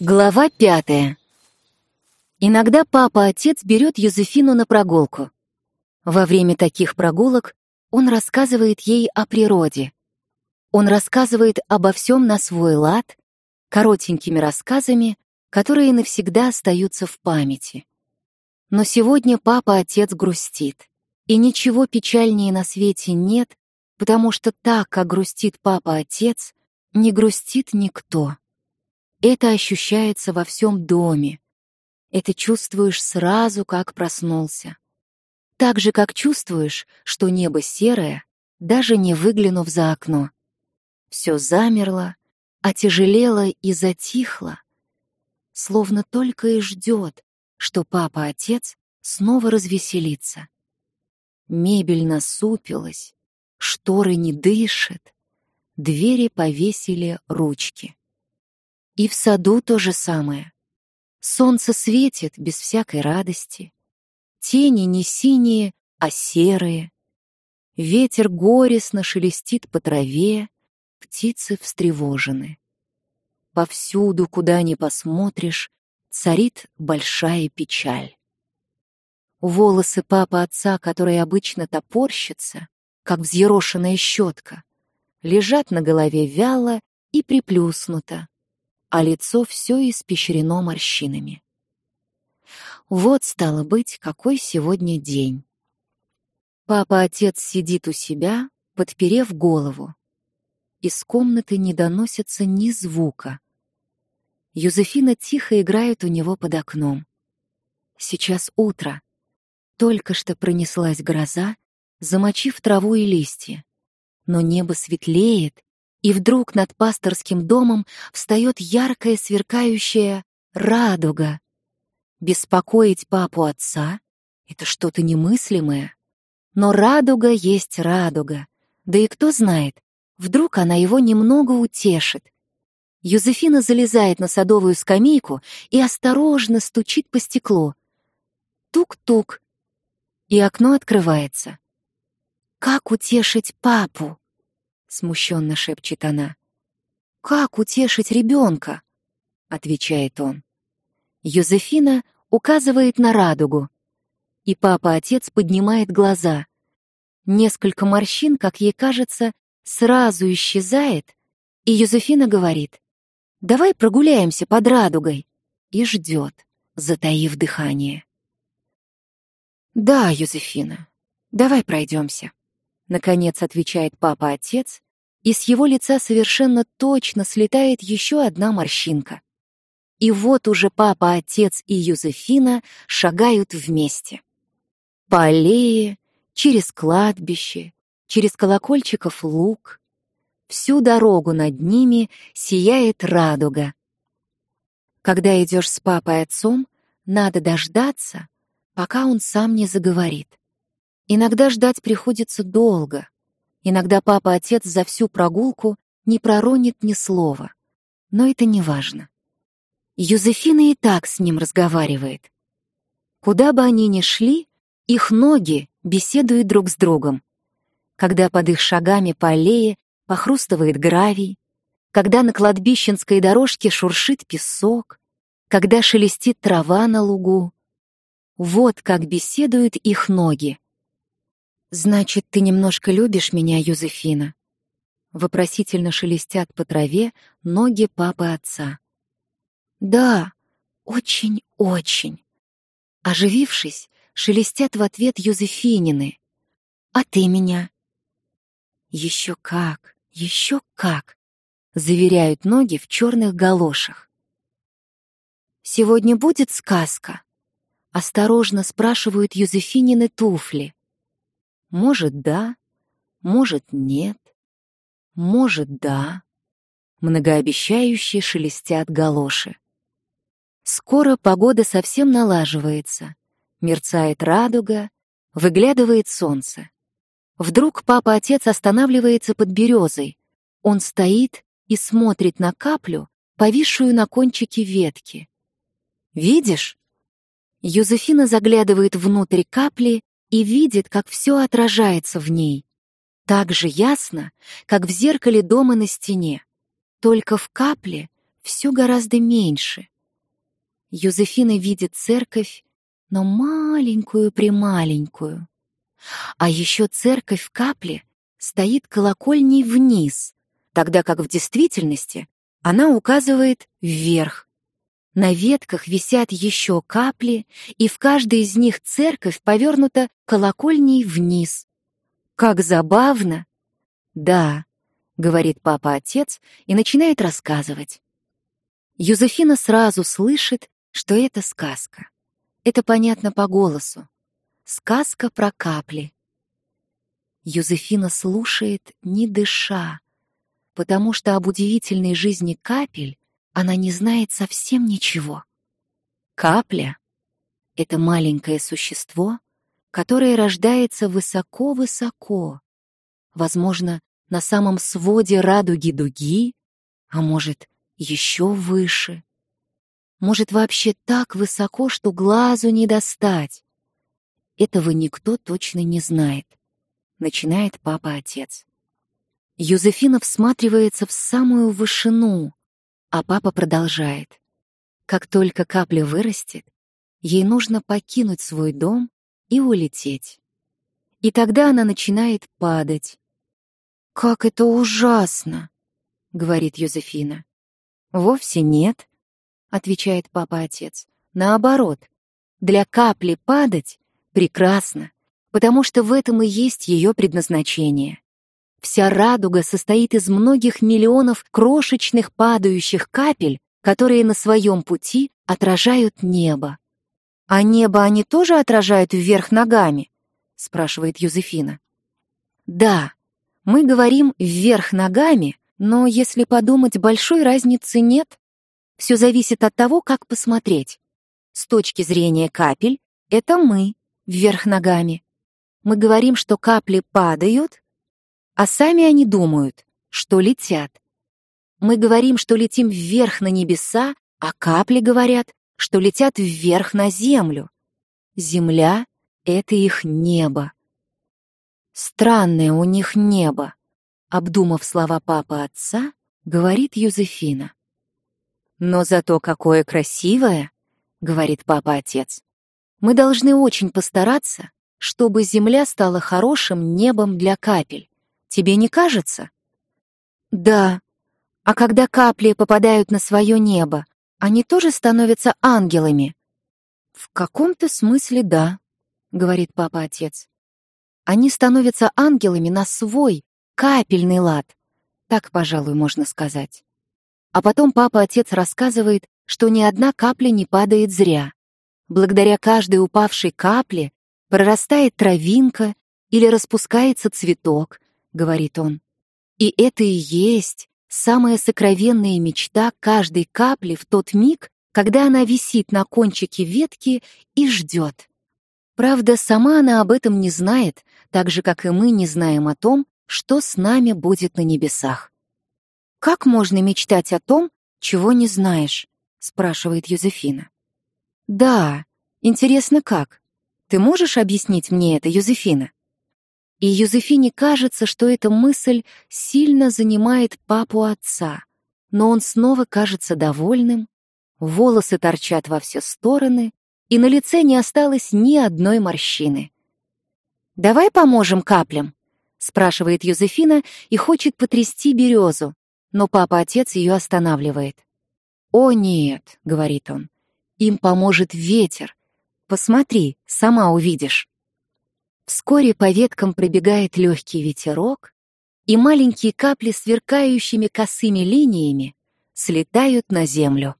Глава пятая. Иногда папа-отец берет Юзефину на прогулку. Во время таких прогулок он рассказывает ей о природе. Он рассказывает обо всем на свой лад, коротенькими рассказами, которые навсегда остаются в памяти. Но сегодня папа-отец грустит, и ничего печальнее на свете нет, потому что так, как грустит папа-отец, не грустит никто. Это ощущается во всем доме. Это чувствуешь сразу, как проснулся. Так же, как чувствуешь, что небо серое, даже не выглянув за окно. Все замерло, отяжелело и затихло, словно только и ждет, что папа-отец снова развеселится. Мебель насупилась, шторы не дышат, двери повесили ручки. И в саду то же самое. Солнце светит без всякой радости. Тени не синие, а серые. Ветер горестно шелестит по траве, птицы встревожены. Повсюду, куда ни посмотришь, царит большая печаль. Волосы папы отца, которые обычно топорщатся, как взъерошенная щетка, лежат на голове вяло и приплюснуто, а лицо все испещрено морщинами. Вот, стало быть, какой сегодня день. Папа-отец сидит у себя, подперев голову. Из комнаты не доносится ни звука. Юзефина тихо играет у него под окном. Сейчас утро. Только что пронеслась гроза, замочив траву и листья. Но небо светлеет, и вдруг над пасторским домом встает яркая сверкающая радуга. Беспокоить папу отца — это что-то немыслимое. Но радуга есть радуга. Да и кто знает, вдруг она его немного утешит. Юзефина залезает на садовую скамейку и осторожно стучит по стеклу. Тук-тук. И окно открывается. Как утешить папу? Смущенно шепчет она. Как утешить ребенка? отвечает он. Юзефина указывает на радугу, и папа-отец поднимает глаза. Несколько морщин, как ей кажется, сразу исчезает, и Юзефина говорит, «Давай прогуляемся под радугой», и ждет, затаив дыхание. «Да, Юзефина, давай пройдемся», — наконец отвечает папа-отец, и с его лица совершенно точно слетает еще одна морщинка. И вот уже папа-отец и Юзефина шагают вместе. По аллее, через кладбище, через колокольчиков луг. Всю дорогу над ними сияет радуга. Когда идешь с папой-отцом, надо дождаться, пока он сам не заговорит. Иногда ждать приходится долго. Иногда папа-отец за всю прогулку не проронит ни слова. Но это не важно. Юзефина и так с ним разговаривает. Куда бы они ни шли, их ноги беседуют друг с другом. Когда под их шагами по аллее похрустывает гравий, когда на кладбищенской дорожке шуршит песок, когда шелестит трава на лугу. Вот как беседуют их ноги. «Значит, ты немножко любишь меня, Юзефина?» Вопросительно шелестят по траве ноги папы отца. «Да, очень-очень». Оживившись, шелестят в ответ Юзефинины. «А ты меня?» «Еще как, еще как!» заверяют ноги в черных галошах. «Сегодня будет сказка?» Осторожно спрашивают Юзефинины туфли. Может, да, может, нет, может, да. Многообещающие шелестят галоши. Скоро погода совсем налаживается. Мерцает радуга, выглядывает солнце. Вдруг папа-отец останавливается под березой. Он стоит и смотрит на каплю, повисшую на кончике ветки. «Видишь?» Юзефина заглядывает внутрь капли и видит, как все отражается в ней. Так же ясно, как в зеркале дома на стене. Только в капле все гораздо меньше. Юзефина видит церковь, но маленькую-прималенькую. А еще церковь в капле стоит колокольней вниз, тогда как в действительности она указывает вверх. На ветках висят еще капли, и в каждой из них церковь повернута колокольней вниз. Как забавно! Да, говорит папа-отец и начинает рассказывать. Юзефина сразу слышит, что это сказка. Это понятно по голосу. Сказка про капли. Юзефина слушает, не дыша, потому что об удивительной жизни капель она не знает совсем ничего. Капля — это маленькое существо, которое рождается высоко-высоко, возможно, на самом своде радуги дуги, а может, еще выше. Может, вообще так высоко, что глазу не достать. Этого никто точно не знает, начинает папа-отец. Юзефина всматривается в самую вышину, а папа продолжает. Как только капля вырастет, ей нужно покинуть свой дом и улететь. И тогда она начинает падать. «Как это ужасно!» — говорит Юзефина. «Вовсе нет», — отвечает папа-отец. «Наоборот, для капли падать прекрасно, потому что в этом и есть ее предназначение. Вся радуга состоит из многих миллионов крошечных падающих капель, которые на своем пути отражают небо. «А небо они тоже отражают вверх ногами?» — спрашивает Юзефина. «Да, мы говорим «вверх ногами», но, если подумать, большой разницы нет. Все зависит от того, как посмотреть. С точки зрения капель, это мы, вверх ногами. Мы говорим, что капли падают, а сами они думают, что летят. Мы говорим, что летим вверх на небеса, а капли говорят, что летят вверх на землю. Земля — это их небо. Странное у них небо, обдумав слова папы отца, говорит Юзефина. Но зато какое красивое, говорит папа-отец. Мы должны очень постараться, чтобы земля стала хорошим небом для капель. Тебе не кажется? Да. А когда капли попадают на свое небо, они тоже становятся ангелами? В каком-то смысле да, говорит папа-отец. Они становятся ангелами на свой, капельный лад. Так, пожалуй, можно сказать. А потом папа-отец рассказывает, что ни одна капля не падает зря. Благодаря каждой упавшей капле прорастает травинка или распускается цветок, говорит он. И это и есть самая сокровенная мечта каждой капли в тот миг, когда она висит на кончике ветки и ждет. Правда, сама она об этом не знает, так же, как и мы не знаем о том, что с нами будет на небесах. «Как можно мечтать о том, чего не знаешь?» — спрашивает Юзефина. «Да, интересно как. Ты можешь объяснить мне это, Юзефина?» И Юзефине кажется, что эта мысль сильно занимает папу отца, но он снова кажется довольным, волосы торчат во все стороны, и на лице не осталось ни одной морщины. «Давай поможем каплям?» — спрашивает Юзефина и хочет потрясти березу, но папа-отец ее останавливает. «О нет», — говорит он, — «им поможет ветер. Посмотри, сама увидишь». Вскоре по веткам пробегает легкий ветерок, и маленькие капли сверкающими косыми линиями слетают на землю.